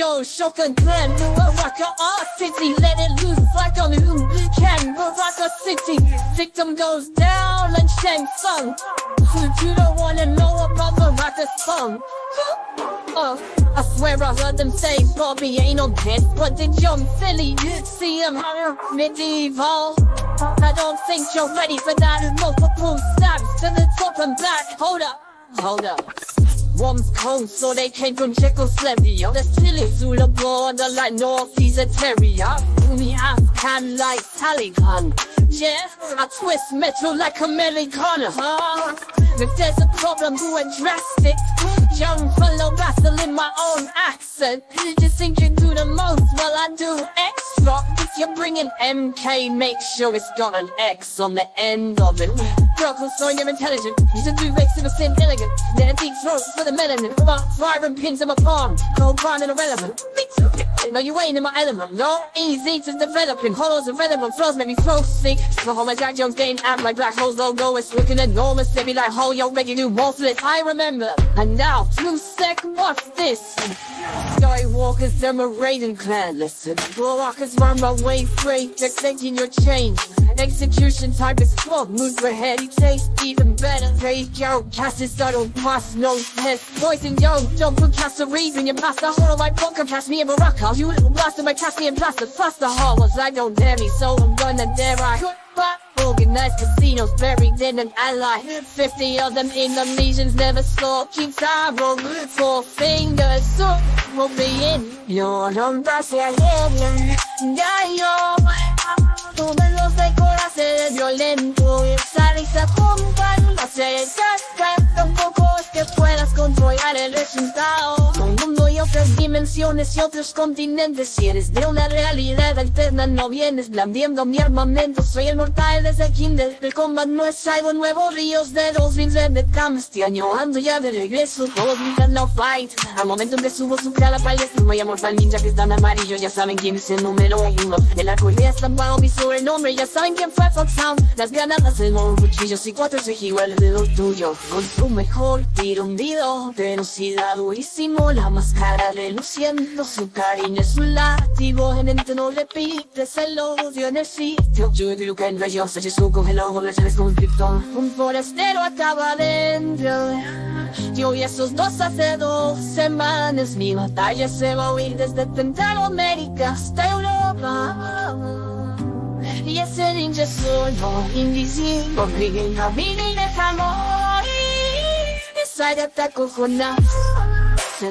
Joe, shotgun clan, new Rocka R City, let it loose like on who can, Baraka City. Victim goes down and Shang Tsung. You don't wanna know about Baraka song. Uh, I swear I heard them say Bobby ain't no dead, but did John Philly see him medieval? I don't think you're ready for that multiple stabs to the top and back. Hold up, hold up. One's cold, so they came from Czechoslovakia. The Phillies rule the border like North East Terrier. Me Afghan like Taliban. Yeah, I twist metal like a American. Huh? If there's a problem, to address it. Young fellow in my own accent. Just thinking to the most while I do extra. If you're bringing MK, make sure it's got an X on the end of it. Broken, so you're intelligent. You should do race in the same elegant. Deep throats for the melanin. About vibrant pins in my palm. Cold brown and irrelevant. No, you ain't in my element. No, easy to develop. In hollows irrelevant. Flows make me throw sick. The whole my Jack Jones game app like Black Hole's logo is looking enormous. They be like, oh, yo, making you worthless. I remember. And now, two sec, what's this? Skywalkers, them a raiding clan. Listen, Warwalkers run my way free. They're thinking you're changed. Execution type is full. Move ahead, he taste, even better. They yo, cast his don't pass no test. Poison yo, don't put cast a reason. You pass the horror like bunker, cast me in Morocco. You little blaster, my cast me in plaster. Plus the horrors, I don't dare me, so I'm gonna dare I. But organized casinos buried in an ally. 50 of them Indonesians never saw. Keep sorrow, four fingers, so will be in your number. Yeah, precisar dimensiones y otros continentes. Si eres de una realidad alterna no vienes blandiendo mi armamento. Soy el mortal desde kinder. El combat no es algo nuevo. Ríos de dos rings de cam Este ya de regreso. Todos gritan no fight. Al momento en que subo su cara palestra Me llamo al ninja que está en amarillo. Ya saben quién es el número uno. De la cuerda estampado mi el nombre Ya saben quién fue Foxhound Las granadas, el modo, cuchillos y cuatro igual de lo tuyo. Con su mejor tiro hundido Velocidad durísimo. La máscara reluciendo Su cariño es un látigo Genente no le pides el odio en el sitio. Yo digo que en rayos Se con el ojo de seres conflicto Un forastero acaba dentro yo y esos dos hace dos semanas Mi batalla se va a oír desde Centroamérica hasta Europa. Y ese ninja solo, invisible, brilla camino y deja morir. Esa ya te acojona, se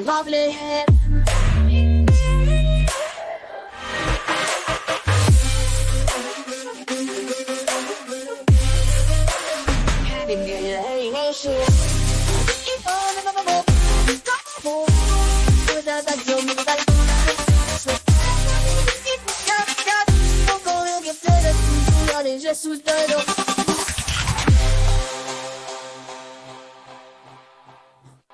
va a leer. Jesus,